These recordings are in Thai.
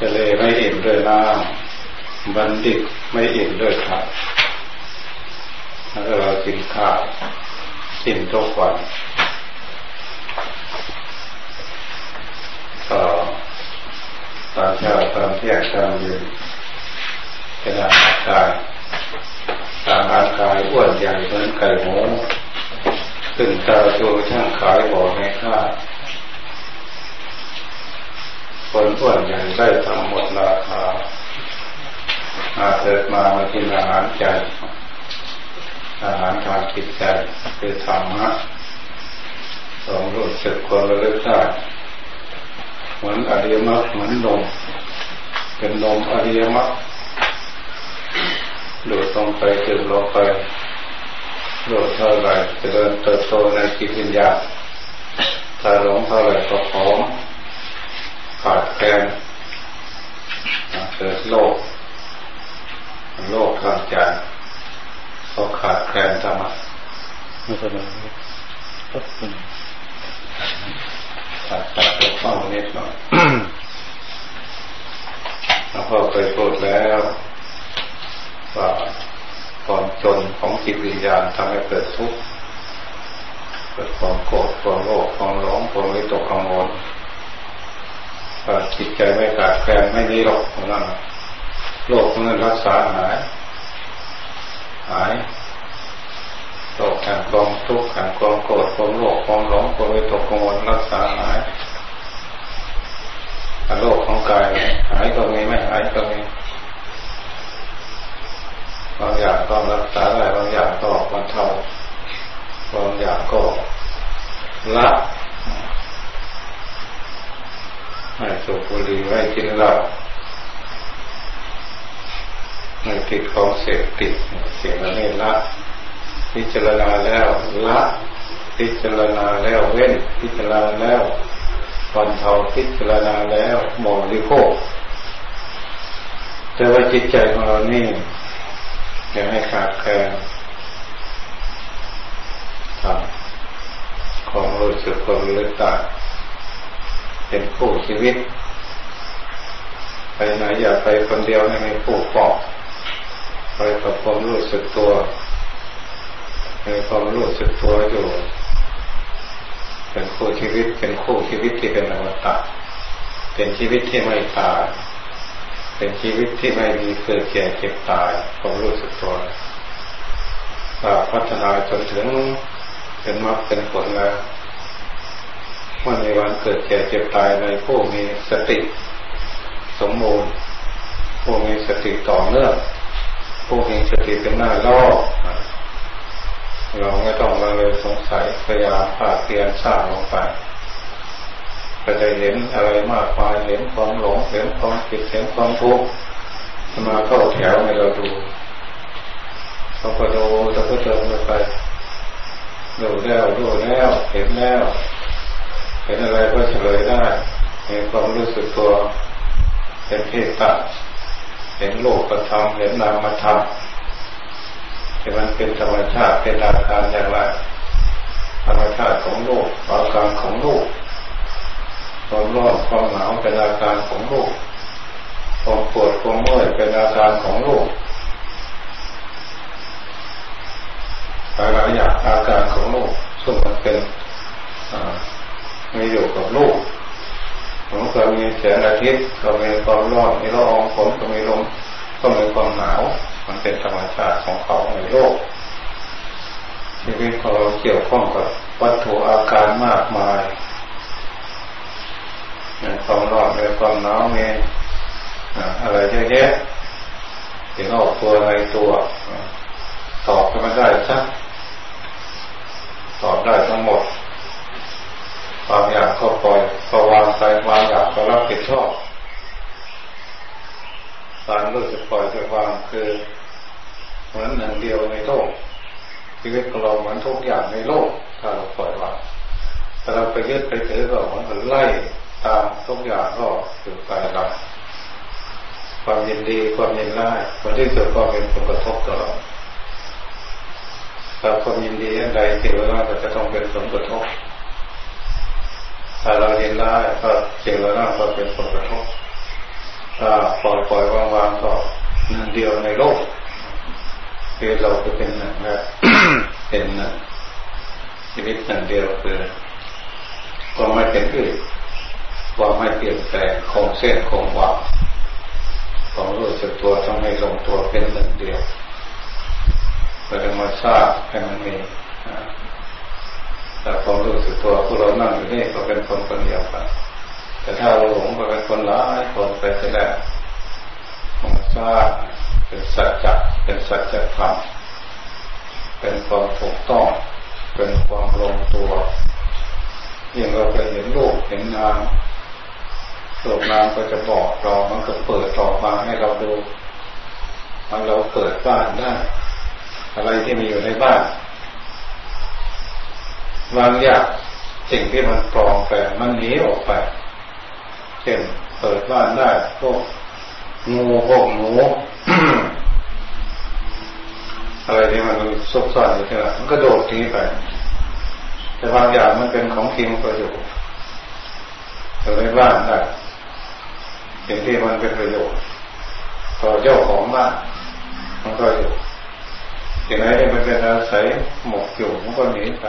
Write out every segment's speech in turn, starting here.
ทะเลไม่อิ่มด้วยน้ำบัณฑิตไม่อิ่มด้วยผักแล้วเรากินข้าวกินทุกวันก็ตอนเช้าตอนเที่ยงตอนเย็นเป็นอาหารกายตามร่างกายอ้วนใหญ่เหมือนไก่หมูซึ่งตาตัวช่างขายบอกให้ค่า คนอ้วนใหญ่ได้ทำหมดราคาอาเกิดมามากินอาหารใจ อาหารทางจิตใจคือธรรมะสองรู้สึกคนระลึกได้เหมือนอริยมรรคเหมือนนมเป็นนมอริยมรรคดูดลงไปดื่มลงไปโดดเท่าไรจะเดินเติบโตในจิตวิญญาณถ้าหลงเท่าไรก็พร้อม ขาดแคลนเกิดโลกโลกทางใจเขาขาดแคลนธรรมะไม่นไรก็เป็นขาดขาดตัวเข้านิดหน่อยแล้วพอไปพูดแล้วว่าความจนของจิตวิญญาณทำให้เกิดทุกข์เกิดความโกรธความโลภความหลงความวิตกกังวล ถ้าจิตใจไม่ขาดแคลนไม่มีหรอกของนั้นโรคของนั้นรักษาหาย หายโรคแห่งความทุกข์แห่งความโกรธความโลภความหลงความวิตกกังวลรักษาหายโรคของกายหายก็มีไม่หายก็มีบางอย่างก็รักษาได้บางอย่างก็บรรเทาบางอย่างก็ละ ไม่สูบบุหรี่ไม่กินเหล้าไม่ติดของเสพติดเสียงนี้ละ พิจารณาแล้วละ พิจารณาแล้วเว้น พิจารณาแล้วบรรเทาพิจารณาแล้วมองริโภคแต่ว่าจิตใจของเรานี่ยังให้ขาดแคลนทำของรู้สึกความรู้ต่า เป็นผู้ชีวิต ไปไหนอย่าไปคนเดียวให้มีผู้ปอกไปกับความรู้สึกตัวมีความรู้สึกตัวอยู่ เป็นคู่ชีวิต เป็นคู่ชีวิตที่เป็นอมตะเป็นชีวิตที่ไม่ตาย เป็นชีวิตที่ไม่มีเกิดแก่เจ็บตายผมรู้สึกตัวพัฒนาจนถึงเป็นมรรคเป็นผลแล้ว เมื่อในวันเกิดแก่เจ็บตายในผู้มีสติสมบูรณ์ผู้มีสติต่อเนื่องผู้มีสติเป็นหน้าล่อเราไม่ต้องมาเลยสงสัยพยายามผ่าเปลี่ยนสร้างลงไปก็จะเห็นอะไรมากมายเห็นความหลงเห็นความผิดเห็นความทุกข์มาเข้าแถวให้เราดูเราก็ดูเราก็เดินไปดูแล้วดูแล้วเห็นแล้ว เห็นอะไรก็เฉลยได้เห็นความรู้สึกตัวเห็นเพศตัดเห็นโลกกระทำเห็นนามธรรมแต่มันเป็นธรรมชาติเป็นอาการอย่างไรธรรมชาติของโลกอาการของโลกความร้อนความหนาวเป็นอาการของโลกความปวดความเมื่อยเป็นอาการของโลกหลายอย่างอาการของโลกซึ่งมันเป็น มีอยู่กับโลกมันก็มีแสงอาทิตย์ก็มีความร้อนมีละอองฝนก็มีลมก็มีความหนาว มันเป็นธรรมชาติของเขาในโลกชีวิตของเราเกี่ยวข้องกับวัตถุอาการมากมายมีความร้อนมีความหนาวมีอะไรเยอะแยะถึงออกตัวในตัวตอบให้มันได้สักตอบได้ทั้งหมด ความอยากก็ปล่อยก็วางใจความอยากก็รับผิดชอบการรู้สึกปล่อยจะวางคือเหมือนหนึ่งเดียวในโลกชีวิตของเราเหมือนทุกอย่างในโลก ถ้าเราปล่อยวางถ้าเราไปยึดไปถือก็เหมือนไล่ตามทุกอย่างก็คือไปรับความยินดีความยินร้ายผลที่สุดก็เป็นผลกระทบต่อเราถ้าความยินดีอันใดเกี่ยวกับเราจะต้องเป็นผลกระทบ ถ้าเรายินร้ายก็เกี่ยวกับเราก็เป็นผลกระทบถ้าปล่อยปล่อยวางๆก็หนึ่งเดียวในโลกคือเราจะเป็นหนึ่งนะเป็นหนึ่งชีวิตหนึ่งเดียวคือความไม่เป็นอื่นความไม่เปลี่ยนแปลงคงเส้นคงวาของรู้สึกตัวต้องให้ลงตัวเป็นหนึ่งเดียวเพื่อมาทราบให้มันมี แต่ความรู้สึกตัวผู้เรานั่งอยู่นี่ก็เป็นคนคนเดียวกัน แต่ถ้าเราหลงก็เป็นคนหลายคนไปจะได้มาทราบเป็นสัจจะเป็นสัจธรรมเป็นความถูกต้อง เป็นความลงตัวยิ่งเราไปเห็นโลกเห็นนามโลกนามก็จะบอกเรามันก็เปิดต่อมาให้เราดูมันเราเปิดบ้านได้ อะไรที่มีอยู่ในบ้าน บางอย่างสิ่งที่มันปลอมแปมันหนีออกไปเช่นเปิดบ้านได้พวกงูพวกหนูอะไรที่มันซุกซ่อนอยู่ที่นั่นมันก็โดดทีไป แต่บางอย่างมันเป็นของจริงก็อยู่อยู่ในบ้านได้สิ่งที่มันเป็นประโยชน์ต่อเจ้าของบ้านมันก็อยู่สิ่งไหนที่มันเป็นอาศัยหมกอยู่มันก็หนีไป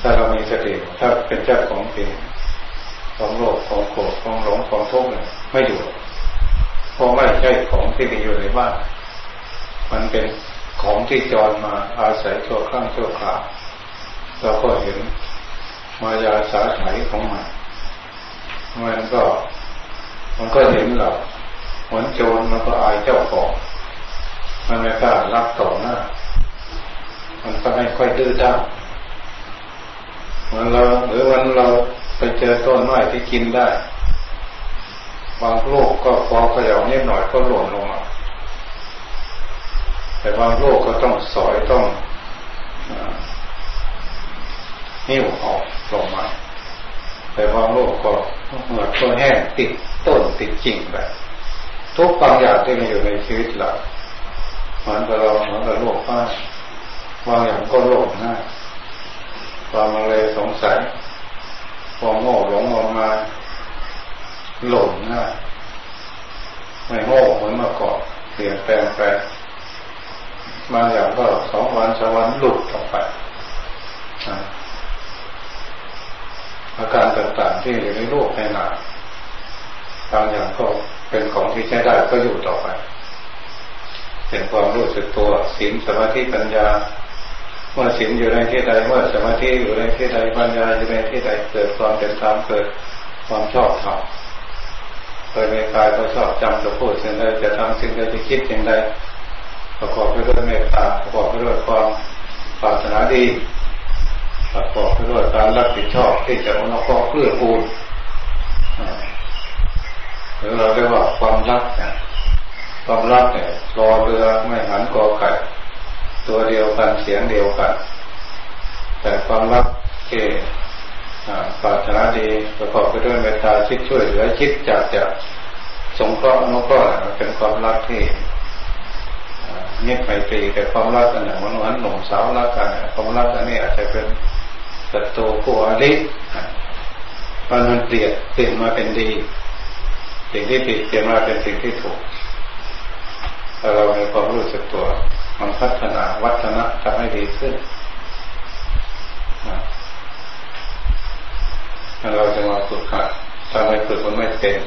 ถ้าเรามีสติถ้าเป็นเจ้าของจริงของโลกของโกรธของหลงของทุกข์ไม่อยู่เพราะไม่ใช่ของที่มีอยู่ในบ้านมันเป็นของที่จรมาอาศัยชั่วครั้งชั่วคราวเราก็เห็นมายาสาไถของมันมันก็ มันก็เห็นเราเหมือนโจรมันก็อายเจ้าของมันไม่กล้ารับต่อหน้า มันก็ไม่ค่อยดื้อด้าน มันเราหรือวันเราไปเจอต้นไม้ที่กินได้ บางโลกก็พอเขย่านิดหน่อยก็หล่นลงมาแต่บางโลกก็ต้องสอยต้องนิ้วออกลงมา แต่บางโลกก็เหมือนต้นแห้งติดต้นติดจริงแบบทุกบางอย่างที่มีอยู่ในชีวิตเราเหมือนกับเราเหมือนกับโลกบ้านบางอย่างก็โลกง่าย ความอะไรสงสัยความโง่หลงออกมาหลงง่ายไม่โง่เหมือนเมื่อก่อนเปลี่ยนแปลงไปมาอย่างก็สองวันสามวันหลุดออกไปอาการต่างๆที่อยู่ในโลกในนาบางอย่างก็เป็นของที่ใช้ได้ก็อยู่ต่อไปเป็นความรู้สึกตัวศีลสมาธิปัญญา เมื่อศีลอยู่ในที่ใดเมื่อสมาธิอยู่ในที่ใดปัญญาอยู่ในที่ใดเกิดความเป็นธรรมเกิดความชอบธรรมเคยมีกายก็ชอบจำจะพูดสิ่งใดจะทำสิ่งใดจะคิดสิ่งใดประกอบไปด้วยเมตตาประกอบไปด้วยความปรารถนาดีประกอบไปด้วยการรับผิดชอบที่จะอนุเคราะห์เพื่อปูนหรือเราเรียกว่าความรักเนี่ยความรักเนี่ยรอเรือไม่หันกอไก่ ตัวเดียวกันเสียงเดียวกัน แต่ความรักเกปรารถนาดีประกอบไปด้วยเมตตาคิดช่วยเหลือคิดจากจะสงเคราะห์นุเคราะห์เป็นความรักที่เงียบไปตีแต่ความรักกันเนี่ยมันหนหนุ่มสาวรักกันความรักอันนี้อาจจะเป็นศัตรูผู้อริมันมันเปลี่ยนเปลี่ยนมาเป็นดี สิ่งที่ผิดเปลี่ยนมาเป็นสิ่งที่ถูกเรามีความรู้สึกตัว มันพัฒนาวัฒนะทำให้ดีขึ้นถ้าเราจะมาฝึกหัดถ้าไม่ฝึกมันไม่เป็น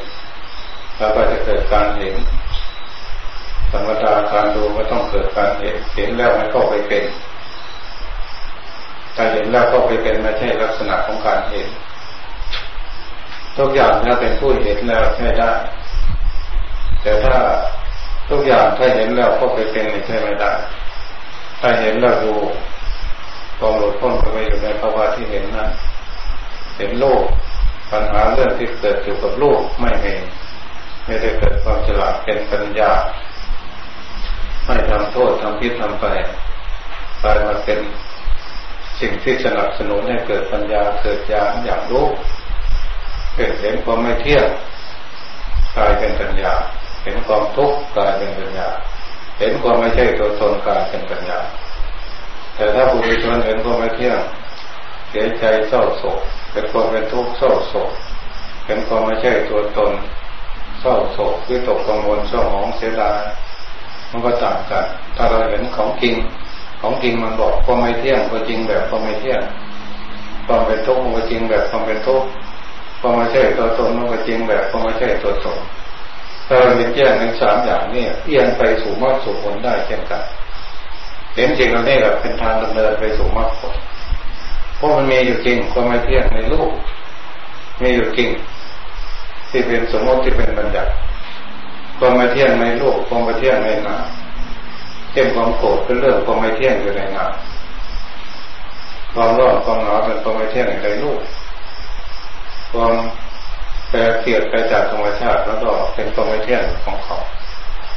เราก็จะเกิดการเห็นธรรมดาการดูมันต้องเกิดการเห็นเห็นแล้วมันก็ไปเป็นการเห็นแล้วก็ไปเป็นไม่ใช่ลักษณะของการเห็นทุกอย่างถ้าเป็นผู้เห็นแล้วใช่ได้ แต่ถ้า ทุกอย่างถ้าเห็นแล้วก็ไปเป็นไม่ใช่ไม่ได้ ถ้าเห็นแล้วดูกองหลุดพ้นก็ไปอยู่ในภาวะที่เห็นนั้นเห็นโลกปัญหาเรื่องที่เกิดอยู่กับโลกไม่มีไม่ได้เกิดความฉลาดเป็นปัญญา ไม่ทำโทษทำพิษทำไปกลายมาเป็นสิ่งที่สนับสนุนให้เกิดปัญญาเกิดญาณอย่างรู้เกิดเห็นความไม่เที่ยงกลายเป็นปัญญา เห็นความทุกข์กลายเป็นปัญญา เห็นความไม่ใช่ตัวตนกลายเป็นปัญญา แต่ถ้าบุรุชนเห็นความไม่เที่ยงเสียใจเศร้าโศกเป็นความเป็นทุกข์เศร้าโศกเป็นความไม่ใช่ตัวตนเศร้าโศกวิตกกังวลเศร้าหมองเสียดายมันก็ต่างกัน ถ้าเราเห็นของจริง ของจริงมันบอกความไม่เที่ยงก็จริงแบบความไม่เที่ยงความเป็นทุกข์มันก็จริงแบบความเป็นทุกข์ความไม่ใช่ตัวตนมันก็จริงแบบความไม่ใช่ตัวตน ถ้าเราเห็นแจ้งในสามอย่างนี้เอียงไปสู่มรรคสู่ผลได้เช่นกันเห็นจริงเราเนี่ยแบบเป็นทางดำเนินไปสู่มรรคผลเพราะมันมีอยู่จริงความไม่เที่ยงในโลกมีอยู่จริงที่เป็นสมมติที่เป็นบัญญัติความไม่เที่ยงในโลกความไม่เที่ยงในนามเช่นความโกรธเป็นเรื่องความไม่เที่ยงอยู่ในนามความร้อนความหนาวเป็นความไม่เที่ยงในโลกความ แปรเปลี่ยนไปจากธรรมชาติแล้วก็เป็นควไม่เที่ยงของเขา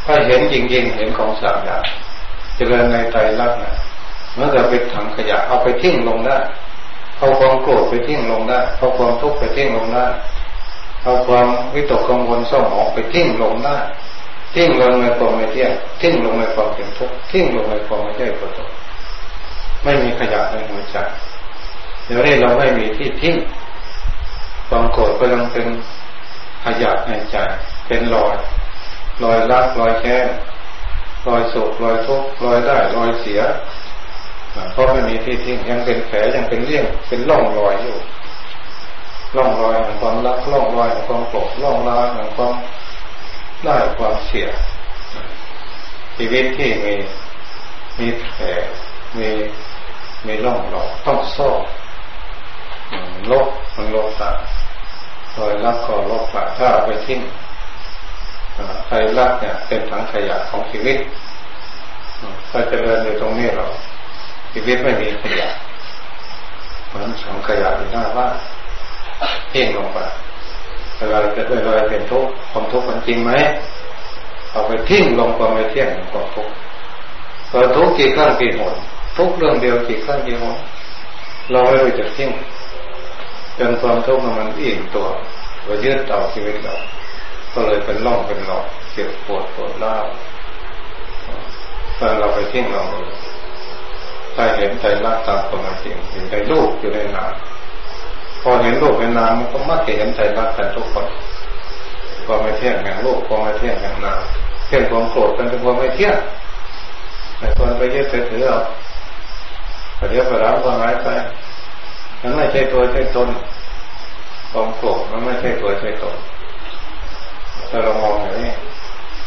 ถ้าเห็นจริงๆเห็นของสามอย่างเจริญในใจรักนะเมื่อเราไปถังขยะเอาไปทิ้งลงได้เอาความโกรธไปทิ้งลงได้เอาความทุกข์ไปทิ้งลงได้เอาความวิตกกังวลเศร้าหมองไปทิ้งลงได้ทิ้งลงในความไม่เที่ยงทิ้งลงในความเป็นทุกข์ทิ้งลงในความไม่ใช่ตัวตนไม่มีขยะในหัวใจเดี๋ยวนี้เราไม่มีที่ทิ้ง ความโกรธก็ยังเป็นขยะในใจ เป็นรอย รอยรักรอยแค้นรอยโศกรอยทุกข์รอยได้รอยเสียเพราะไม่มีที่ทิ้งยังเป็นแผลยังเป็นเลี่ยงเป็นร่องรอยอยู่ร่องรอยของความรักร่องรอยของความโกรธร่องรอยของความได้ความเสีย ชีวิตที่มีมีแผลมีมีร่องรอยต้องซ่อ ลบมันลบตารอยรักก็ลบตาถ้าเอาไปทิ้งใครรักเนี่ยเป็นถังขยะของชีวิตถ้าเจริญอยู่ตรงนี้เราชีวิตไม่มีขยะเหมือนถังขยะอยู่หน้าบ้านเพ่งลงไปเวลาเกิดเวลาเป็นทุกข์ความทุกข์มันจริงไหมเอาไปทิ้งลงความไม่เที่ยงความทุกข์พอทุกข์กี่ครั้งกี่หนทุกเรื่องเดียวกี่ครั้งกี่หนเราไม่รู้จักทิ้ง จนความทุกข์มันอิ่มตัวว่ายืดต่อชีวิตเราก็เลยเป็นร่องเป็นหลอดเจ็บปวดปวดร้าวถ้าเราไปทิ้งเราถ้าเห็นใจรักตามความจริงเห็นใจลูกอยู่ในนามพอเห็นลูกเป็นนามก็มักจะเห็นใจรักกันทุกคนความไม่เที่ยงแห่งลูกความไม่เที่ยงแห่งนามเที่ยงความโกรธเป็นความไม่เที่ยงแต่คนไปยึดถือเอาเดี๋ยวไปรับความหายไป มันไม่ใช่ตัวใช่ตนความโกรธมันไม่ใช่ตัวใช่ตนถ้าเรามองอย่างนี้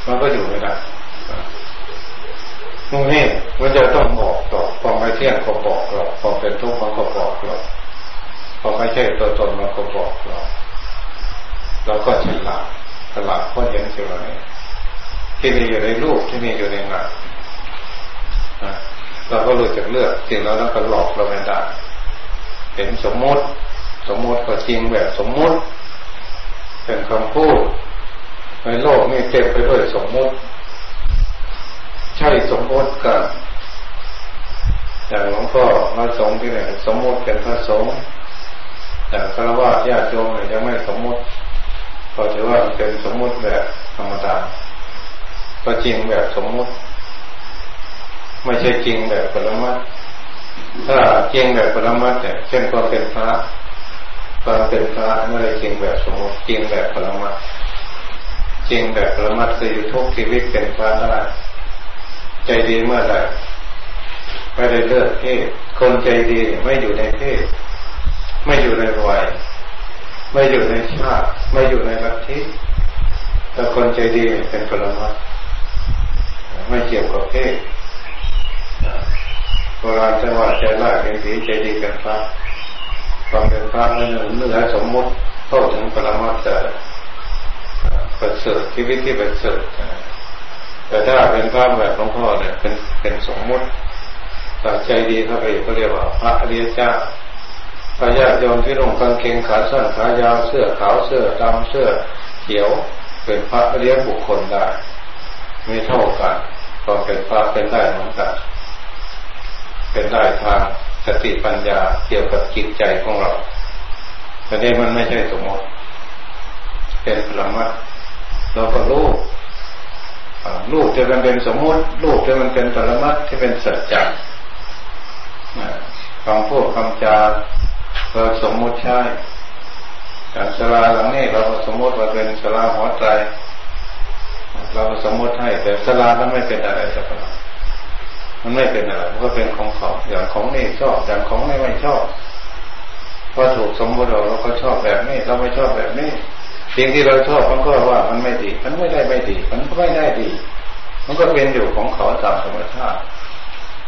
มันก็อยู่ไม่ได้มุ่งนี่มันจะต้องบอกต่อความไม่เที่ยงก็บอกเราความเป็นทุกข์มันก็บอกเราความไม่ใช่ตัวตนมันก็บอกเราเราก็ฉลาดฉลาดเพราะเห็นสิ่งเหล่านี้ที่มีอยู่ในรูปที่มีอยู่ในงานเราก็รู้จักเลือกสิ่งเหล่านั้นก็หลอกเราไม่ได้ เห็นสมมติ สมมติก็จริงแบบสมมติ เป็นคำพูดในโลกนี้เต็มไปด้วยสมมติ ใช่สมมติกันอย่างหลวงพ่อมาสงที่ไหนสมมติเป็นพระสงฆ์แต่คารวะญาติโยมยังไม่สมมติก็ถือว่าเป็นสมมติแบบธรรมดาก็จริงแบบสมมติ ไม่ใช่จริงแบบปรมัตถ้ ถ้าจริงแบบปรมัตเนี่ยเช่นความเป็นพระความเป็นพระไม่ได้จริงแบบสมมติจริงแบบปรมัตจริงแบบปรมัตคือทุกชีวิตเป็นพระได้ใจดีเมื่อไหร่ไม่ได้เลือกเพศคนใจดีไม่อยู่ในเพศไม่อยู่ในวัยไม่อยู่ในชาติไม่อยู่ในลัทธิแต่คนใจดีเป็นปรมัตไม่เกี่ยวกับเพศ โบราณจะว่าใจร้ายเป็นผีใจดีเป็นพระความเป็นพระนั่นเนื้อสมมุติเข้าถึงปรมัตจะประเสริฐชีวิตที่ประเสริฐแต่ถ้าเป็นพระแบบหลวงพ่อเนี่ยเป็นเป็นสมมุติแต่ใจดีเข้าไปก็เรียกว่า พระอริยเจ้าพระญาติโยมที่ลงกางเกงขาสั้นขายาวเสื้อขาวเสื้อดำเสื้อเขียวเป็นพระเรียกบุคคลได้ ไม่เท่ากันความเป็นพระเป็นได้เหมือนกัน เป็นได้ทางสติปัญญาเกี่ยวกับจิตใจของเราแต่นี้มันไม่ใช่สมมติเป็นพลังมัดเราก็รู้ลูกจะมันเป็นสมมติลูกจะมันเป็นปรมัตที่เป็นสัจจ์คำพูดคำจาเราสมมติใช้อย่างสลาหลังนี้เราสมมติว่าเป็นสลาหัวใจ เราสมมติให้แต่สลามันไม่เป็นอะไรสักอย่าง มันไม่เป็นอะไรมันก็เป็นของเขาอย่างของนี่ชอบอย่างของนี่ไม่ชอบพอถูกสมมติเราเราก็ชอบแบบนี้ เราไม่ชอบแบบนี้สิ่งที่เราชอบมันก็ว่ามันไม่ดี มันไม่ได้ไม่ดี มันก็ไม่ได้ดี มันก็เป็นอยู่ของเขาตามธรรมชาติ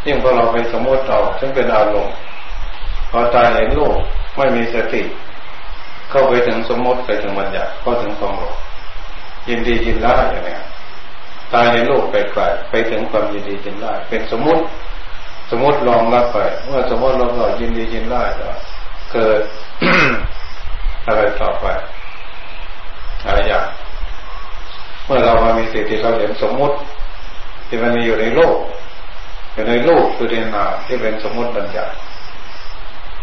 ยิ่งพอเราไปสมมติเราซึ่งเป็นอารมณ์พอตายเห็นโลกไม่มีสติ เข้าไปถึงสมมติไปถึงบัญญัติก็ถึงความหลงยินดียินร้ายอย่างนี้ ตายในโลกไปไกลไปถึงความยินดียินร้เป็นสมมติ สมมติลองรับไปเมื่อสมมติเราก็ยินดียินร้ก็เกิดอะไรต่อไปอะไรอย่างเมื่อเรามามีสติเราเห็นสมมติ ที่มันมีอยู่ในโลกอยู่ในโลกคือเรียนนาที่เป็นสมมติบัญญัติ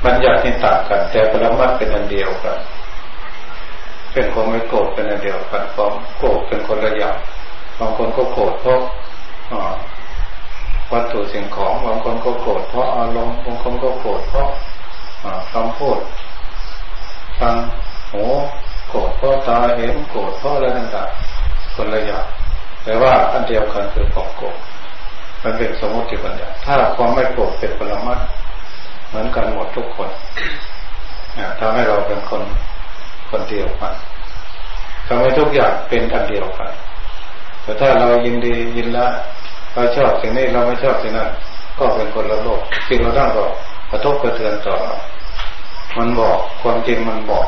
บัญญัติที่ต่างกัน แต่ปรมัตเป็นอันเดียวกันเป็นความไม่โกรธเป็นอันเดียวกันความโกรธเป็นคนละอย่าง บางคนก็โกรธเพราะวัตถุสิ่งของบางคนก็โกรธเพราะอารมณ์บางคนก็โกรธเพราะคำพูดฟังหูโกรธเพราะตาเห็นโกรธเพราะอะไรต่างๆคนละอย่างแต่ว่าอันเดียวกันคือความโกรธมันเป็นสมมติปัญญาถ้าความไม่โกรธเป็นปรมัตเหมือนกันหมดทุกคนทำให้เราเป็นคนคนเดียวกันทำให้ทุกอย่างเป็นอันเดียวกัน แต่ถ้าเรายินดียินละเราชอบสิ่งนี้เราไม่ชอบสิ่งนั้นก็เป็นคนละโลกสิ่งเราตั้งก็กระทบกระเทือนต่อเรามันบอกความจริงมันบอก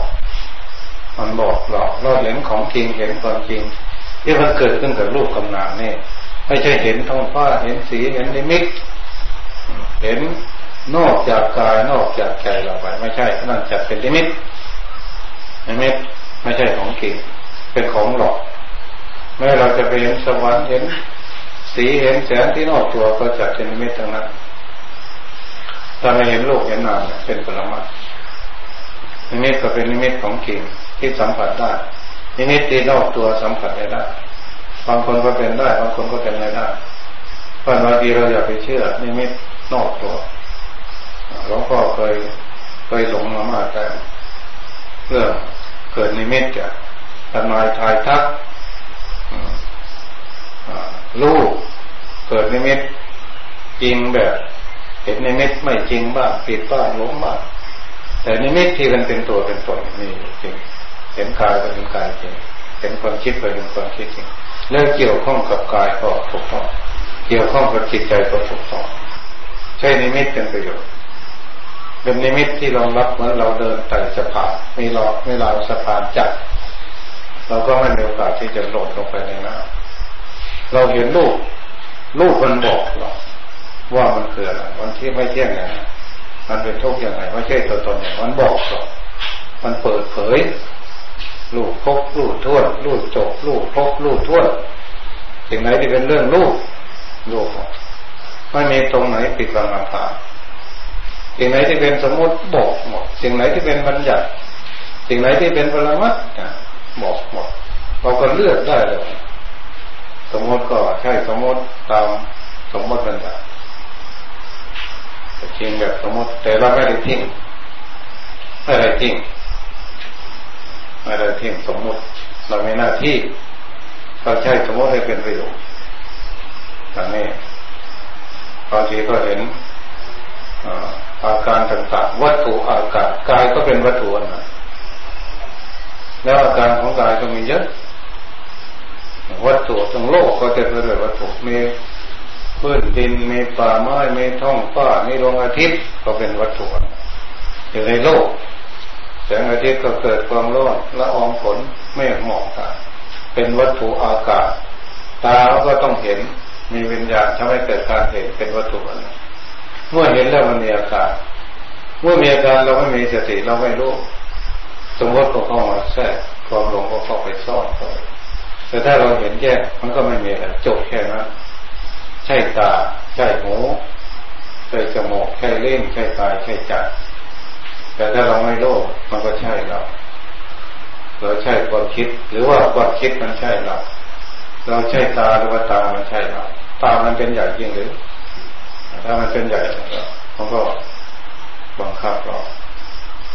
มันบอกเราเราเห็นของจริงเห็นความจริงที่มันเกิดขึ้นกับรูปกำนามนี่ไม่ใช่เห็นท้องฟ้าเห็นสีเห็นนิมิตเห็นนอกจากกายนอกจากใจเราไป ไม่ใช่นั่นจัดเป็นนิมิตนิมิตไม่ใช่ของจริงเป็นของหลอก แม้เราจะไปเห็นสวรรค์เห็น สีเห็นแสงที่นอกตัวก็จัดเป็นนิมิตทั้งนั้นถ้าไม่เห็นรูปเห็นนามเป็นปรมานิมิตก็เป็นนิมิตของจริงที่สัมผัสได้นิมิตที่นอกตัวสัมผัสได้ได้ บางคนก็เป็นได้ บางคนก็เป็นไม่ได้เพราะบางทีเราอย่าไปเชื่อนิมิตนอกตัวหลวงพ่อเคยเคยหลงมามากแต่เรื่องเกิดนิมิตจากทนายทายทัก ลูกเกิดนิมิตจริงแบบเห็นนิมิตไม่จริงบ้างผิดบ้างหลงบ้างแต่นิมิตที่มันเป็นตัวเป็นตนนี่จริง เห็นกายก็เป็นกายจริง เห็นความคิดก็เป็นความคิดจริงแล้วเกี่ยวข้องกับกายก็ถูกต้องเกี่ยวข้องกับจิตใจก็ถูกต้องใช้นิมิตเป็นประโยชน์เป็นนิมิตที่รองรับเหมือนเราเดินไต่สะพานมีเราไม่เราสะพานจัด เราก็ไม่มีโอกาสที่จะหลดลงไปในน้ำเราเห็นลูกลูกมันบอกเราว่ามันคืออะไรมันที่ไม่เที่ยงไงมันเป็นทุกข์ยังไงไม่ใช่ตัวตนมันบอกเรามันเปิดเผย ลูกพกลูกทวดลูกจบลูกพกลูกทวดสิ่งไหนที่เป็นเรื่องลูกลูกไม่มีตรงไหนปิดบังอำพราสิ่งไหนที่เป็นสมมติบอกหมดสิ่งไหนที่เป็นบัญญัติ สิ่งไหนที่เป็นปรมัต บอกหมดเราก็เลือกได้เลยสมมติก็ใช่สมมติตามสมมติบัญญัติจริงแบบสมมติแต่เราไม่ได้ทิ้งไม่ได้ทิ้งไม่ได้ทิ้งสมมติ เราไมีหน้าที่เราใช้สมมติให้เป็นประโยชน์อันนี้บางทีก็เห็นอาการต่างๆ วัตถุอากาศกายก็เป็นวัตถุอันนั้น แล้วอาการของกายก็มีเยอะวัตถุทั้งโลกก็จะเป็นวัตถุมีพื้นดินมีป่าไม้มีท้องฟ้ามีดวงอาทิตย์ก็เป็นวัตถุอยู่ในโลกแสงอาทิตย์ก็เกิดความร้อนละอองฝนไม่หมอกกันเป็นวัตถุอากาศ ตาก็ต้องเห็นมีวิญญาณทำให้เกิดการเห็นเป็นวัตถุอันเมื่อเห็นแล้วมันมีอาการ เมื่อมีอาการเราไม่มีสติเราไม่รู้ สมมติก็เข้ามาแทรกความหลงก็เข้าไปซ่อนไปแต่ถ้าเราเห็นแยกมันก็ไม่มีอะไรจบแค่นั้นใช่ตาใช่หูใช่จมูกใช่เล่นใช่กายใช่ใจแต่ถ้าเราไม่รู้มันก็ใช่เราเราใช่ความคิด หรือว่าความคิดมันใช่เราเราใช่ตาหรือว่าตามันใช่เราตามันเป็นใหญ่จริงหรือถ้ามันเป็นใหญ่มันก็บังคับเรา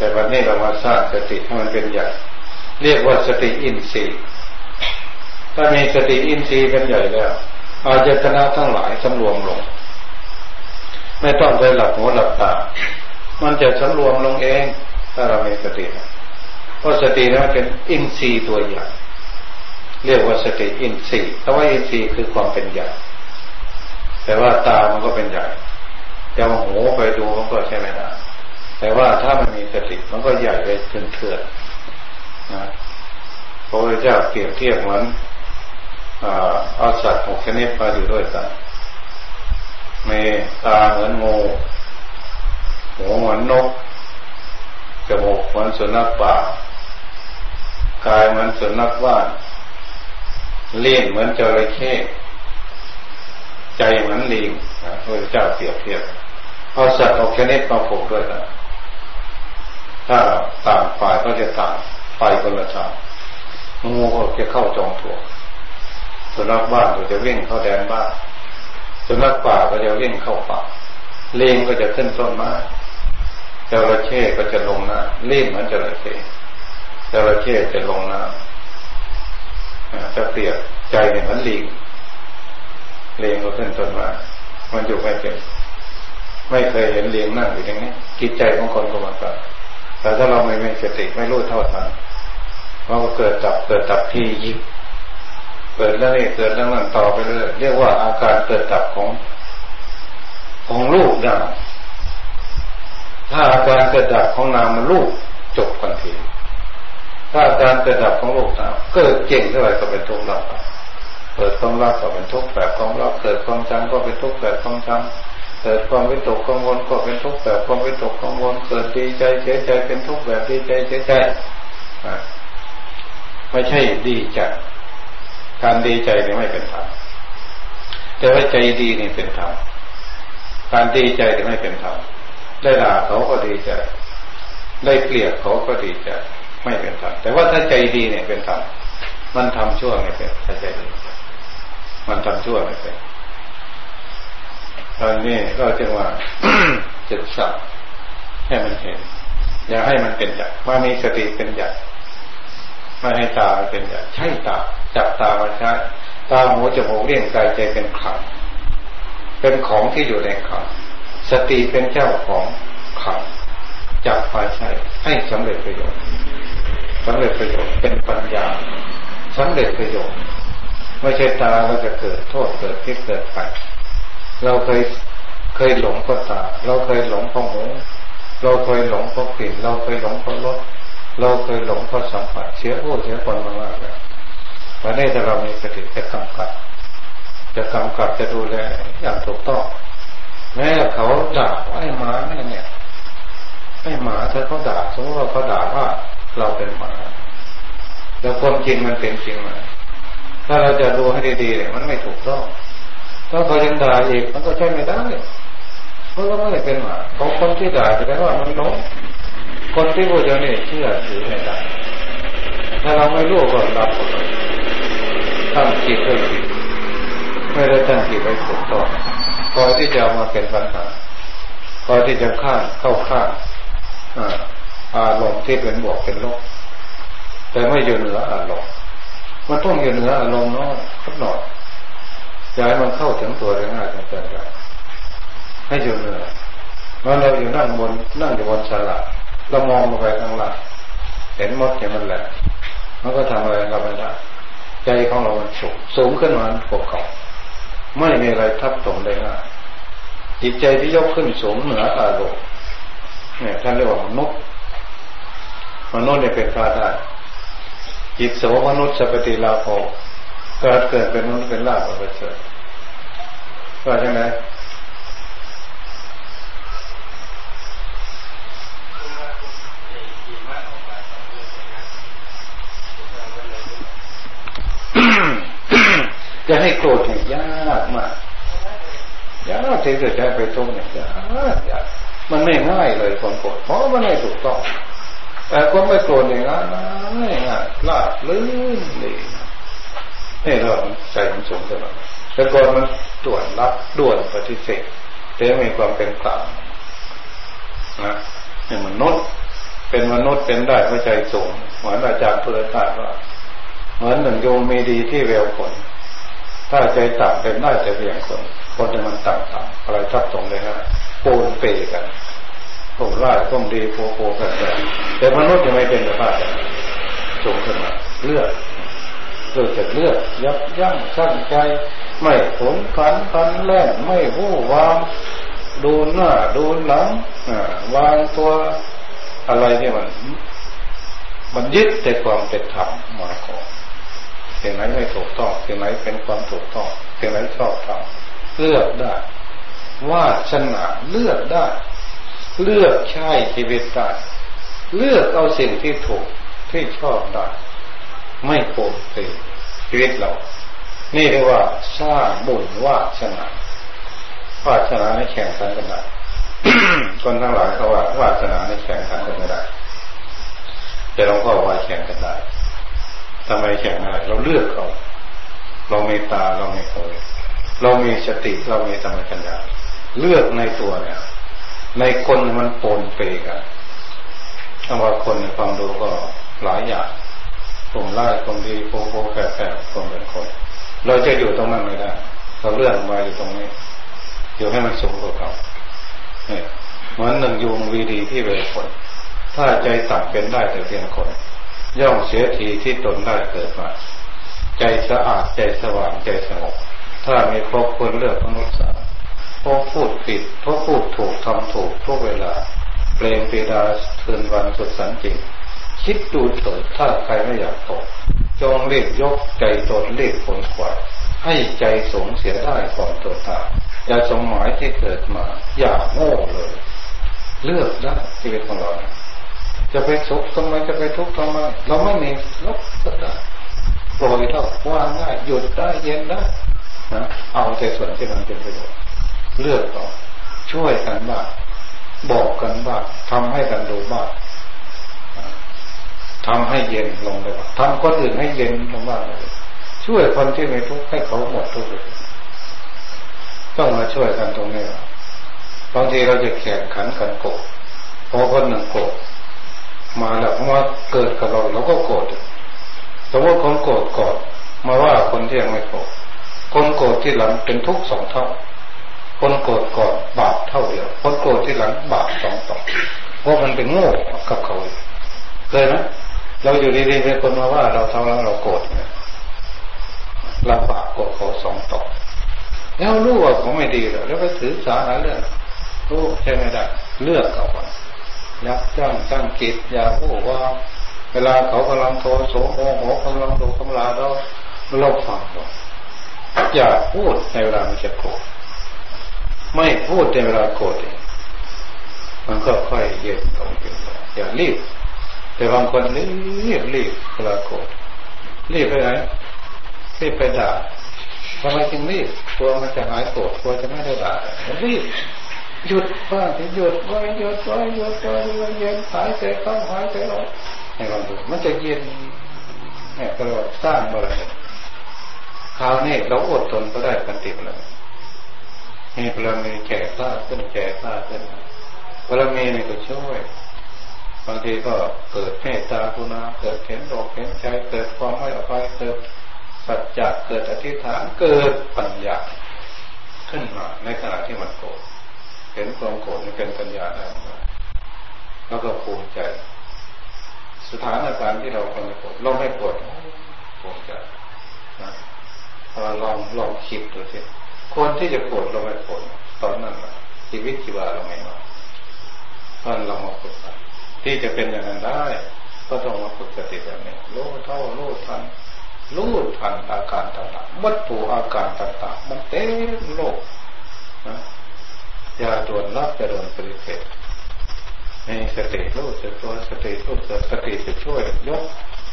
แต่วันนี้เรามาสร้างสติให้มันเป็นใหญ่ เรียกว่าสติอินทรีย์ถ้ามีสติอินทรีย์เป็นใหญ่แล้วอาจตนะทั้งหลายสำรวมลง ไม่ต้องไปหลับหัวหลับตา มันจะสำรวมลงเอง ถ้าเรามีสติเพราะสตินั้นเป็นอินทรีย์ตัวใหญ่เรียกว่าสติอินทรีย์เพราะว่าอินทรีย์คือความเป็นใหญ่ แต่ว่าตามันก็เป็นใหญ่จะมาหูไปดูมันก็ใช่ไหม่ได้ แต่ว่าถ้ามันมีสติมันก็ใหญ่ไปเถื่อนนะพระพุทธเจ้าเปรียบเทียบเหมือนเอาสัตว์หกชนิดมาอยู่ด้วยกันมีตาเหมือนงูหัวเหมือนนกจมูกเหมือนสุนัขป่ากายเหมือนสุนัขว่านเลี้ยงเหมือนจระเข้ใจเหมือนลิงพระพุทธเจ้าเปรียบเทียบเอาสัตว์หกชนิดมาผูกด้วยกัน ถ้าต่างฝ่ายก็จะต่างไปคนละทางงูก็จะเข้าจองถั่วสุนัขบ้านก็จะวิ่งเข้าแดนบ้านสุนัขป่าก็จะวิ่งเข้าป่าเลี้ยงก็จะขึ้นต้นไม้จระเข้ก็จะลงน้ำเลี้ยงเหมือนจระเข้จระเข้จะลงน้ำจะเปรียบใจเหมือนลิงเลี้ยงก็ขึ้นต้นไม้มันอยู่ไม่เป็นไม่เคยเห็นเลี้ยงนั่งอยู่อย่างนี้จิตใจของคนก็มาตัด แต่ถ้าเราไม่มีสติไม่รู้เท่าทันเราก็เกิดจับเกิดจับที่ยิบเกิดแล้วนี่เกิดแล้วนั่นต่อไปเรื่อยเรียกว่าอาการเกิดจับของ ของลูกนามถ้าอาการเกิดดับของนามมันลูกจบกันทีถ้าอาการเกิดดับของลูกนามเกิดเก่งเท่าไหร่ก็เป็นทุกข์รับเกิดความรักก็เป็นทุกข์แบบความรักเกิดความชังก็เป็นทุกข์แบบความชัง เกิดความวิตกกังวลก็เป็นทุกข์แบบความวิตกกังวลเกิดดีใจเสียใจเป็นทุกข์แบบดีใจเสียใจไม่ใช่ดีใจการดีใจนี่ไม่เป็นธรรมแต่ว่าใจดีนี่เป็นธรรมการดีใจนี่ไม่เป็นธรรมได้ด่าเขาก็ดีใจ ได้เกลียดเขาก็ดีใจ ไม่เป็นธรรมแต่ว่าถ้าใจดีเนี่ยเป็นธรรมมันทำชั่วไม่เป็นถ้าใจดีมันทำชั่วไม่เป็น ตอนนี้ก็จึงว่าจึกสับให้มันเห็น อย่าให้มันเป็นใหญ่ว่ามีสติเป็นใหญ่ไม่ให้ตาเป็นใหญ่ใช่ตาจับตามาใช้ตาหูจมูกเลี้ยงกายใจเป็นขังเป็นของที่อยู่ในขังสติเป็นเจ้าของขังจับมาใช้ให้สำเร็จประโยชน์สำเร็จประโยชน์เป็นปัญญาสำเร็จประโยชน์ไม่ใช่ตาเราจะเกิดโทษเกิดพิษเกิดไป เราเคยเคยหลงเพราะตาเราเคยหลงเพราะหูเราเคยหลงเพราะกลิ่นเราเคยหลงเพราะรสเราเคยหลงเพราะสัมผัสเสียผู้เสียคนมามากเลยวันนี้ถ้าเรามีสติจะกำกับจะกำกับจะดูแลอย่างถูกต้องแม้เขาด่าไอ้หมาเนี่ยไอ้หมาถ้าเขาด่าสมมติว่าเขาด่าว่าเราเป็นหมาแล้วความจริงมันเป็นจริงไหมถ้าเราจะดูให้ดีๆเนี่ยมันไม่ถูกต้อง ถ้าเขายังด่าอีกมันก็ใช่ไม่ได้เพราะว่าไม่เป็นหมาของคนที่ด่าแสดงว่ามันน้องคนที่พูดจะนี่เชื่อถือไม่ได้ถ้าเราไม่รู้ก็รับหมดเลตั้งจิตไว้ผิดไม่ได้ตั้งจิตไว้ถูกต้องคอยที่จะมาเป็นปัญหาคอยที่จะข้ามเข้าข้ามอารมณ์ที่เป็นบวกเป็นลบแต่ไม่อยู่เหนืออารมณ์มันต้องอยู่เหนืออารมณ์น้อยสักหน่อย ย้ายมันเข้าถึงตัวได้ง่ายจังเกินไปให้อยู่เหนือเมื่อเราอยู่นั่งบนนั่งอยู่บนฉลาเรามองลงไปข้างล่างเห็นมดเห็นมันแหละมันก็ทำอะไรเราไม่ได้ใจของเรามันสูงสูงขึ้นมาปกเขาไม่มีอะไรทับถมได้ง่ายจิตใจที่ยกขึ้นสูงเหนืออารมณ์เนี่ยท่านเรียกว่ามนุษย์มนุษย์เนี่ยเป็นพระได้จิตโสมนุษย์สปฏิลาภ กิดเกิดเป็นมนุษย์เป็นลาภประเสริฐว่าใช่ไหมจะให้โกรธเนี่ยยากมากยากที่จะใช้ไปทุกเนี่ยยากยากมันไม่ง่ายเลยคนโกรธเพราะมันไม่ถูกต้องแต่คนไม่โกรธอย่างนั้นง่ายลาบลื่นเลย นี่เราใจมันสูงขึ้นมาแต่ก่อนมันด่วนรับด่วนปฏิเสธแต่มีความเป็นกลางนะเนี่ยมันนดเป็นมนุษย์เป็นได้เพราะใจสูงเหมือนอาจารย์พุทธทาสว่าเหมือนหนึ่งโยมมีดีที่เวลคนถ้าใจต่ำเป็นได้แต่เพียงคนคนที่มันต่ำต่ำอะไรทับตรงเลยนะปูนเปกันผมไล่ผมดีโปโปกันแต่มนุษย์ยังไม่เป็นสภาพแบบสูงขึ้นมาเลือด เกิดจากเลือดยับยั้งชั่งใจ ไม่ผลขันขันแล่นไม่หู้วางดูหน้าดูหลังวางตัวอะไรที่มัน มันยึดแต่ความเป็นธรรมมาก่อนสิ่งไหนไม่ถูกต้องสิ่งไหนเป็นความถูกต้องสิ่งไหนชอบทำเลือกได้ ว่าชนะเลือกได้ เลือกใช้ชีวิตได้ เลือกเอาสิ่งที่ถูกที่ชอบได้ ไม่โกงเสีชีวิตเรา นี่เรียกว่าสร้างบุญวาชนะวาสนาในแข่งขันกันได้คนทั้งหลายเขาว่าวาสนาในแข่งขันกันไม่ได้ แต่เราก็ว่าแข่งกันได้ทำไมแข่งได้เราเลือกเขาเรามีตาเรามีโอยเรามีสติเรามีธรรมชัญญาเลือกในตัวเนี่ย ในคนมันปนเปกันถ้าว่าคนในฟังดูก็หลายอย่าง กลุ่มไล่กลุ่มดีโปโปแฝงแฝงคนเป็นคน เราจะอยู่ตรงนั้นไม่ได้เราเลื่อนมาอยู่ตรงนี้อยู่ให้มันสูงกว่าเขาเนี่ยเหมือนหนึ่งยุงวีดีที่เวรผลถ้าใจต่ำเป็นได้แต่เพียงคน ย่อมเสียทีที่ตนได้เกิดมา ใจสะอาดใจสว่างใจสงบถ้ามีครบคนเลือกมนุษย์สาพราะพูดผิดเพราะพูดถูกทำถูกทุกเวลาเปลงปีดาเทือนวันสุดสันจริง คิดดูเถิดถ้าใครไม่อยากตกจงเรียกยกใจตนเรียกผลขวายให้ใจสงเสียได้ก่อนตัวตาอย่าสมหมายที่เกิดมา อย่าโง่เลย เลือกได้ชีวิตของเรา จะไปสุขทำไมจะไปทุกข์ทำไมเราไม่มีลบก็ได้ปล่อยเท่าว่างง่ายหยุดได้เย็นได้นะเอาแต่ส่วนที่มันเป็นประโยชน์เลือกต่อช่วยกันบ้างบอกกันบ้างทำให้กันดูบ้าง ทำให้เย็นลงไปบ้าทำคนอื่นให้เย็นลงบ้างเลยช่วยคนที่ไม่ทุกข์ให้เขาหมดทุกข์ต้องมาช่วยกันตรงนี้บางทีเราจะแข่งขันกันโกรธพอคนหนึ่งโกรธมาแล้วมาเกิดกับเราเราก็โกรธสมมติคนโกรธก่อนมาว่าคนที่ยังไม่โกรธคนโกรธที่หลังเป็นทุกข์สองเท่า คนโกรธก่อนบาปเท่าเดียว คนโกรธที่หลังบาปสองต่อเพราะมันเป็นโง่กับเขาเลยนะ เราอยู่ดีๆเป็นคนมาว่า เราทำแล้วเราโกรธเนี่ยเราบาปโกรธเขาสองต่อ แล้วรู้ว่าเขาไม่ดีแล้วไปถือสาหาเรื่องรู้ใช่ไหมได้เลือกเขาก่อนยับจ้างจ้างกิจอย่าพูดว่า เวลาเขากำลังโทโสโมโหกำลังดูกำลาเราเราฟังก่อนอย่าพูดในเวลามันจะโกรธไม่พูดในเวลาโกรธมันก็ค่อยเย็นลงเย็นลงอย่ารีบ แต่บางคนรีบรีบเวลาโกรธรีบไปไหนรีบไปด่าทำไมจึงรีบกลัวมันจะหายโกรธกลัวจะไม่ได้ด่ารีบหยุดบ้างหยุดไว้หยุดไว้หยุดไว้เย็นหายใจเข้าหายใจออกให้ลองดูมันจะเย็นเนี่ยก็เราสร้างบารมีคราวนี้เราอดทนก็ได้กันติเลยมีบารมีแก่กล้าขึ้นแก่กล้าขึ้นบารมีนี่ก็ช่วย บางทีก็เกิดเมตตาคุณาเกิดเห็นอกเห็นใจเกิดความไม่อภัยเกิดสัจจะเกิดอธิษฐานเกิดปัญญาขึ้นมาในขณะที่มันโกรธเห็นความโกรธนี่เป็นปัญญาได้แล้วก็ภูมิใจ สถานการณ์ที่เราคนโกรธเราไม่โกรธภูมิใจนะเราลองลองคิดดูสิคนที่จะโกรธเราไม่โกรธตอนนั้นชีวิตชีวาเราไม่มาตอนเรามาฝึก ที่จะเป็นอย่างนั้นได้ ก็ต้องมาฝึกสติแบบนี้รู้เท่ารู้ทันรู้ทันอาการต่างๆวัตถุอาการต่างๆ มันเต็มโลกนะอย่าโดนรับอย่าโดนปฏิเสธในสติรู้จะตัวสติรู้จะสติจะช่วยยก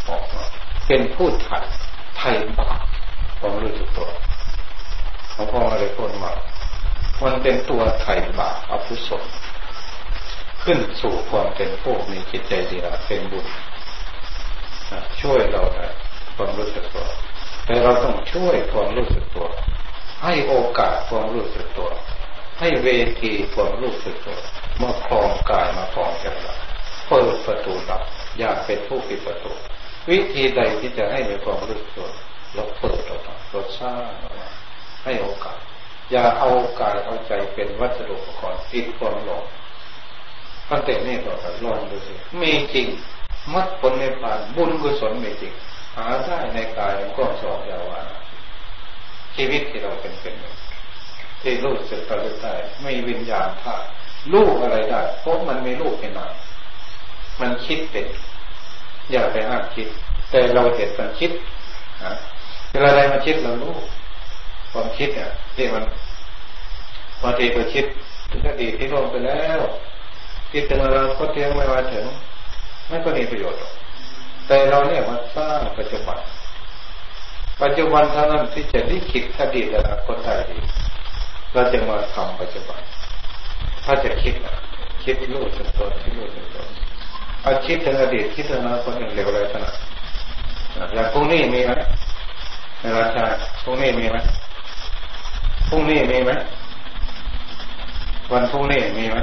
ออกมาเป็นผู้ถัดไทยบาปความรู้สึกตัวของพ่อมาเลยพูดมามันเป็นตัวไทยบาปอภุศล ขึ้นสู่ความเป็นผู้มีจิตใจดีเป็นบุญช่วยเราได้ความรู้สึกตัว แต่เราต้องช่วยความรู้สึกตัว ให้โอกาสความรู้สึกตัว ให้เวทีความรู้สึกตัวมาคลองกายมาคลองใจเราเปิดประตูลับอย่าเป็นผู้ปิดประตู วิธีใดที่จะให้มีความรู้สึกตัวเราเปิดออกมาเราสร้างออกมาให้โอกาส อย่าเอากายเอาใจเป็นวัสดุอุปกรณ์ปิดความหลง พันเตนี่ต่อไปลองดูสิมีจริงมัดผลในผ่านบุญกุศลมีจริงหาได้ในกายก็สอบยาวาชีวิตที่เราเป็นเป็นที่รู้สึกระลึกได้ไม่วิญญาณธาตุลูกอะไรได้เพราะมันไมีลูกเป็นหน่อยมันคิดเป็น อย่าไปห้ามคิด แต่เราเห็นมันคิดนะเวลาใดมันคิดเรารู้ความคิดเนี่ยที่มันบางทีก็คิดถึงอดีตที่ลงไปแล้ว คิดถึงเราก็เที่ยงไม่มาถึงไม่ก็มีประโยชน์แต่เราเนี่ยมาสร้างปัจจุบัน ปัจจุบันเท่านั้นที่จะได้คิดอดีตอนาคตได้ดีเราจะมาทำปัจจุบัน ถ้าจะคิดคิดรู้สึกตัวคิดรู้สึกตัวเอาคิดถึงอดีตคิดถึงอนาคตอย่างเร็วเลยขนาดอย่างพรุ่งนี้มีไหมในราชาพรุ่งนี้มีไหมพรุ่งนี้มีไหมวันพรุ่งนี้มีไหม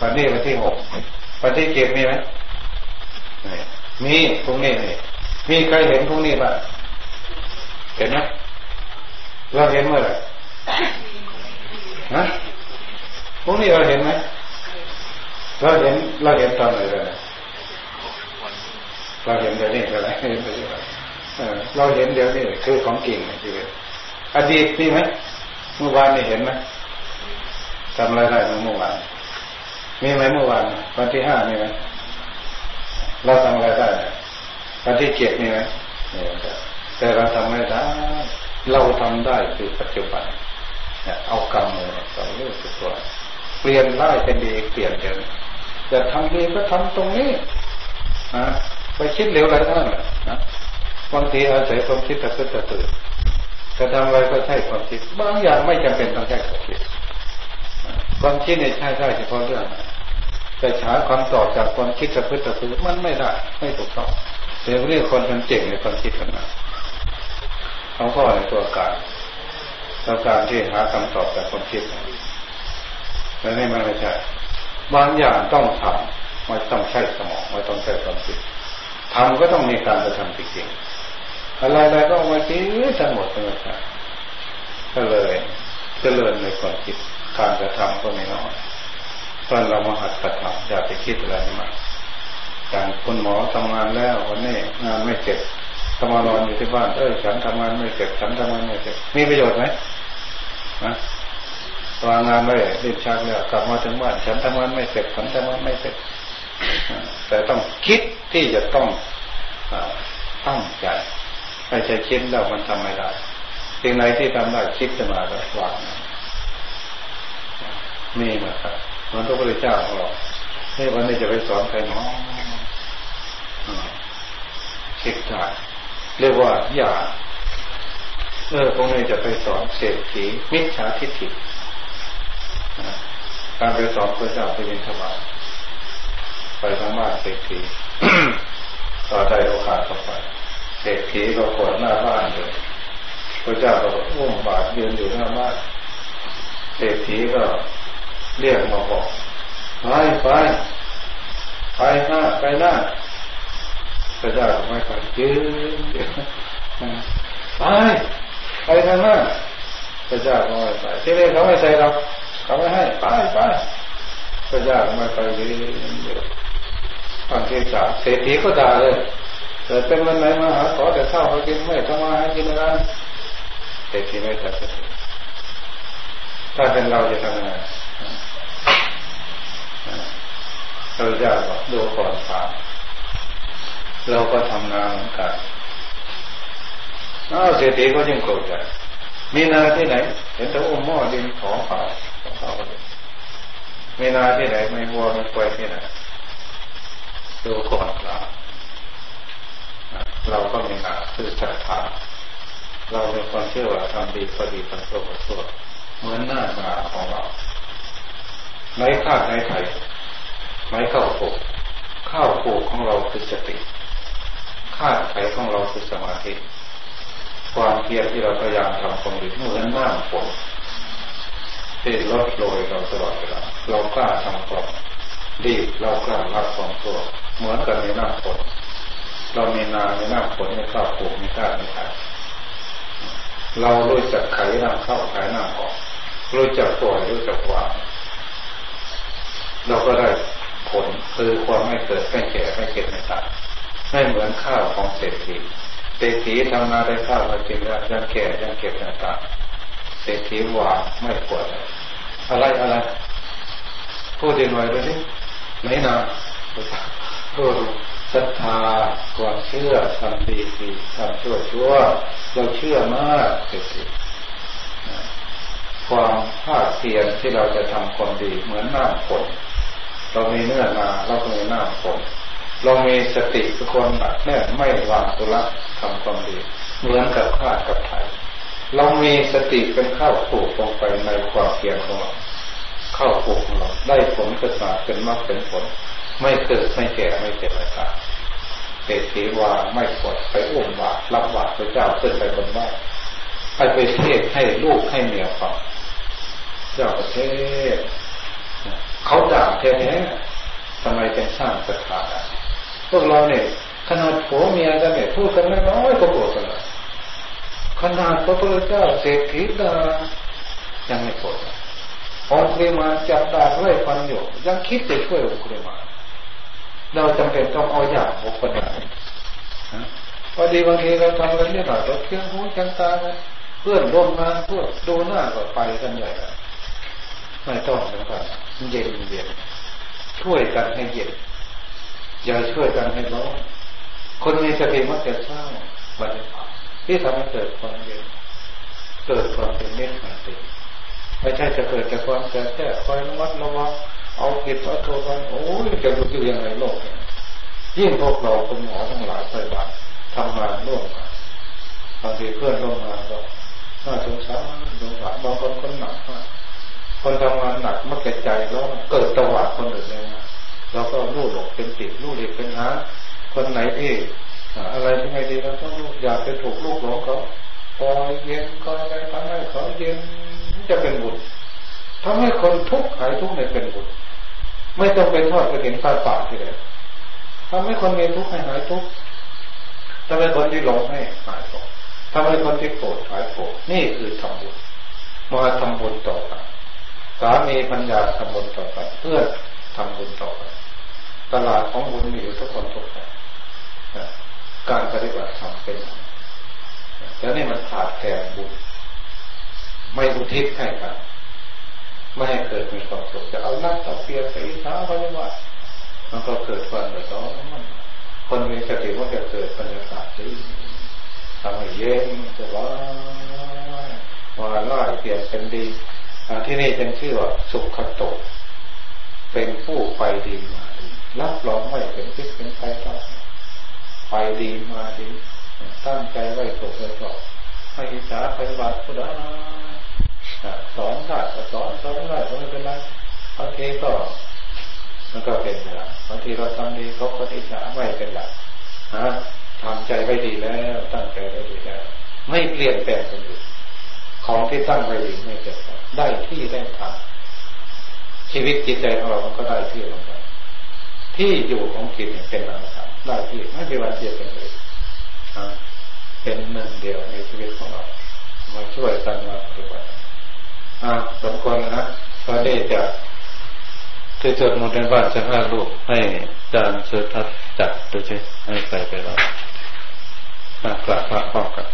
วันนี้วันที่หกวันที่เจ็ดมีไหมมีพรุ่งนี้นี่มีใครเห็นพรุ่งนี้บ้างเห็นไหมเราเห็นเมื่อไหร่นะพรุ่งนี้เราเห็นไหมเราเห็นเราเห็นตอนไหนเลยเราเห็นเดี๋ยวนี้อะไรเห็นเดี๋ยวนี้เราเห็นเดี๋ยวนี้คือของจริงชีวิตอดีตมีไหมเมื่อวานนี่เห็นไหมทำอะไรได้เมื่อวาน มีไหมเมื่อวานวันที่ห้ามีไหมเราทำอะไรได้วันที่เจ็ดมีไหมแต่เราทำไม่ได้ เราทำได้คือปัจจุบันเอากรรมเลยเราเลือกตัวเปลี่ยนร้ายเป็นดีเปลี่ยนเดินจะทำดีก็ทำตรงนี้นะไปคิดเร็วอะไรท่านนะบางทีอาศัยความคิดแต่ก็จะตื่นจะทำอะไรก็ใช่ความคิดบางอย่างไม่จำเป็นต้องใช้ความคิดความคิดเนี่ยใช่ได้เฉพาะเรื่อง แต่หาความตอบจากความคิดจะพึ่งจะพึ่งมันไม่ได้ ไม่ถูกต้องเดี๋ยวนี้คนมันเจ๋งในความคิดกันนะเขาก็ในตัวการตัวการที่หาคำตอบจากความคิดแล้วนี่มันไม่ใช่บางอย่างต้องทำไม่ต้องใช้สมองไม่ต้องใช้ความคิดทำก็ต้องมีการกระทำจริงๆอะไรๆก็มาคิดทั้งหมดเลยครับก็เลยเจริญในความคิดการกระทำก็ไม่น้อย ตอนเรามาหัดกระทำอย่าไปคิดอะไรมากอย่างคุณหมอทำงานแล้ววันนี้งานไม่เสร็จทำมานอนอยู่ที่บ้านเออฉันทำงานไม่เสร็จฉันทำงานไม่เสร็จมีประโยชน์ไหมนะวางงานไว้รีบชักแล้วกลับมาถึงบ้านฉันทำงานไม่เสร็จฉันทำงานไม่เสร็จแต่ต้องคิดที่จะต้องตั้งใจไม่ใช่คิดแล้วมันทำไม่ได้สิ่งไหนที่ทำได้คิดจะมาแล้ววางมีนะครับ มันต้องพระเจ้าของเราให้วันนี้จะไปสอนใครเนาะคิดได้เรียกว่าอย่าเออพวกนี้จะไปสอนเศรษฐีมิจฉาทิฏฐิการไปสอนพระเจ้าไปยินถวายไปทางบ้านเศรษฐีต่อใจโอกาสเข้าไปเศรษฐีก็กดหน้าบ้านเลยพระเจ้าก็อุ้มบาตรยืนอยู่หน้าบ้านเศรษฐีก็ เรียกมาบอกไปไปไปหน้าไปหน้าพระเจ้าไม่ไปยืนไปไปทางหน้าพระเจ้าก็ไม่ไปที่นี่เขาไม่ใส่เราเขาไม่ให้ไปไปพระเจ้าไม่ไปเดียวตอนที่สาเศรษฐีก็ด่าเลยเกิดเป็นวันไหนมาหาขอแต่ข้าวเขากินไม่ทำมาให้กินอะไรเศรษฐีไม่ตัดถ้าเป็นเราจะทำยัง เราจะบอกดูก่อนผ่านเราก็ทำงานเหมือนกันอ้าวเศรษฐีก็ยิ่งโกรธใจมีนาที่ไหน เห็นแต่อุ้มหม้อดินของเผาของเผามีนาที่ไหนไม่วัวไม่ควายที่ไหนดูก่อนเราเราก็มีนาคือศรัทธาเรามีความเชื่อว่าทำดีก็ดีทำชั่วก็ชั่วเหมือนหน้าตาของเรา ไม่คาดไม่ไถ่ ไม่เข้าปลูกข้าวปลูกของเราคือสติคาดไถ่ของเราคือสมาธิความเพียรที่เราพยายามทำความดีเหมือนน้ำฝนที่ลดโรยเราตลอดเวลาเรากล้าทำความดีเรากล้ารับความชั่วเหมือนกันในหน้าฝนเรามีนาในหน้าฝนไม่ข้าวปลูกไม่กล้าไม่ขายเรารู้จักขายหน้าเข้าขายหน้าออกรู้จักปล่อยรู้จักวางเราก็ได้ ผลคือความไม่เกิดไม่แก่ไม่เก็บไม่ตายไม่เหมือนข้าวของเศรษฐีเศรษฐีทำนาได้ข้าวมากินแล้วยังแก่ยังเก็บยังตายเศรษฐีวางไม่ปวดอะไรอะไรพูดยังไงด้วยนี่ไหนนาพูดศรัทธาความเชื่อทำดีดีทำชั่วชั่วเราเชื่อมากเศรษฐีความภาคเพียรที่เราจะทำความดีเหมือนน้ำฝน เรามีเนื้อนาเรามีหน้ำฝนเรามีสติทุกคนหนักแน่ไม่วางตุละทำความดี เหมือนกับข้ากับไถเรามีสติเป็นข้าวปลูกลงไปในความเพียรของเราข้าวปลูกของเราได้ผลกระสาเป็นมากเป็นผล ไม่เกิดไม่แก่ไม่เจ็บไม่ตายเศรษฐีวาไม่ปวดไปอุ้มบาตรับบาตรพระเจ้าขึ้นไปบนบ้านไปไปเทศให้ลูกให้เมียฟังเจ้าประเทศ เขาด่าแท้ๆทำไมเป็นสร้างศรัทธาพวกเราเนี่ยขนาดผัวเมียกันเนี่ยพูดกันน้อยก็โกรธกันลยขนาดพระพุทธเจ้าเศรษฐีดายังไม่โกรธองค์เรมาจับดาบไล่ฟันอยู่ยังคิดจะช่วยองค์เรมา เราจำเป็นต้องเอาอย่างบุคคลนั้นพอดีบางทีเราทำกันนี่หน่อยเราเคี่ยงหูจังตากันเพื่อนร่วมงานเพื่อดูหน้าก็ไปกันใหญ่ ไม่ต้องแล้วกันเย็นเย็นช่วยกันให้เย็นอย่าช่วยกันให้ร้อนคนมีสติมักจะสร้างบรรที่ทำให้เกิดความเย็นเกิดความเป็นเมตตาติไม่ใช่จะเกิดจากความแก่แค่คอยระมัดระวังเอาผิดเอาโทษกันโอ้ยจะรู้อยู่ยังไงโลกเนี่ยยิ่งพวกเราคนหมอทั้งหลายไปบ้านทำงานร่วมกันบางทีเพื่อนร่วมงานก็น่าสงสารสงสารบางคนคนหนักมาก คนทำงานหนักมักจะใจแล้วเกิดตวาดคนอื่นเลยนะเราก็รู้หลกเป็นติดรู้เด็กเป็นหาคนไหนที่อะไรที่ไม่ดีเราต้องรู้อยากไปถูกลูกหลงเขาพอยเย็นก็อะไรทำให้เขาเย็นจะเป็นบุญทำให้คนทุกข์หายทุกข์ในเป็นบุญไม่ต้องไปทอดกระถินฟ้าป่าที่ไหนทำให้คนมีทุกข์ให้หายทุกข์ทำให้คนที่หลงให้หายทุกข์ทำให้คนที่โกรธหายโกรธนี่คือทำบุญมาทำบุญต่อไป สามีปัญญาทำบุญต่อไปเพื่อทำบุญต่อไปตลาดของบุญมีอยู่ทุกคนทุกคนการปฏิบัติธรรมเป็นแล้วนี่มันขาดแคลนบุญ ไม่อุทิศให้กันไม่ให้เกิดมีความสุขจะเอานักต่อเปียไปท้าปฏิบัติมันก็เกิดความเดือดร้อนคนมีสติมันจะเกิดบรรยากาศที่ทำให้เย็นสบายว่าไล่เปลี่ยนเป็นดี ที่นี่เป็นชื่อว่าสุขโต เป็นผู้ไปดีมาดีรับรองไม่เป็นพิษเป็นภัยต่อไปดีมาดีตั้งใจไว้ถูกเลยก็ให้อิจฉาปฏิบัติก็ได้สอนได้ก็สอนสอนได้ก็ไม่เป็นไรบางทีก็มันก็เป็นไรบางทีเราทำดีเขาก็อิจฉาไม่เป็นไรฮะทำใจไว้ดีแล้ว ตั้งใจไว้ดีแล้ว ไม่เปลี่ยนแปลงคนอื่น ของที่ตั้งไว้ดีไม่เปลี่ยนแปลงได้ที่ได้ทางชีวิตจิตใจของเรามันก็ได้ที่ลงไปที่อยู่ของจิตเป็นอะไรครับได้ที่ไม่มีวันเทียบกันเลยเป็นหนึ่งเดียวในชีวิตของเรา มาช่วยกันมาปฏิบัติอ่าสมควรนะก็ได้จะที่สวดมนต์ในบ้านจะห้าลูกให้จารย์สุทัศน์จัดดูใช่ให้ใครไปเรามากราบพระพร้อมกัน